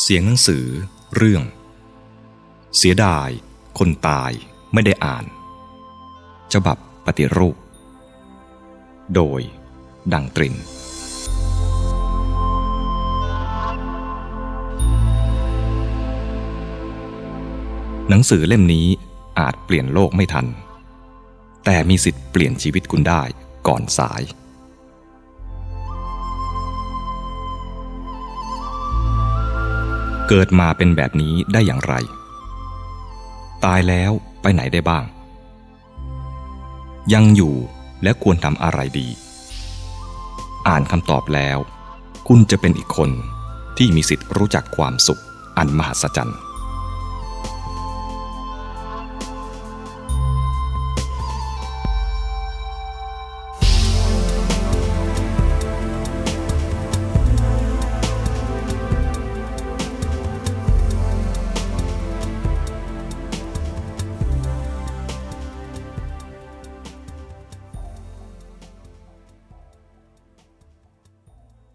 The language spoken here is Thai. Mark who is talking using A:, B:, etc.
A: เสียงหนังสือ เรื่องเสียดาย คนตายไม่ได้อ่าน ฉบับปฏิรูป โดย ดังตริน หนังสือเล่มนี้อาจเปลี่ยนโลกไม่ทัน แต่มีสิทธิ์เปลี่ยนชีวิตคุณได้ก่อนสาย เกิดมาเป็นแบบนี้ได้อย่างไร ตายแล้วไปไหนได้บ้าง ยังอยู่และควรทำอะไรดี อ่านคำตอบแล้ว คุณจะเป็นอีกคนที่มีสิทธิ์รู้จักความสุขอันมหัศจรรย์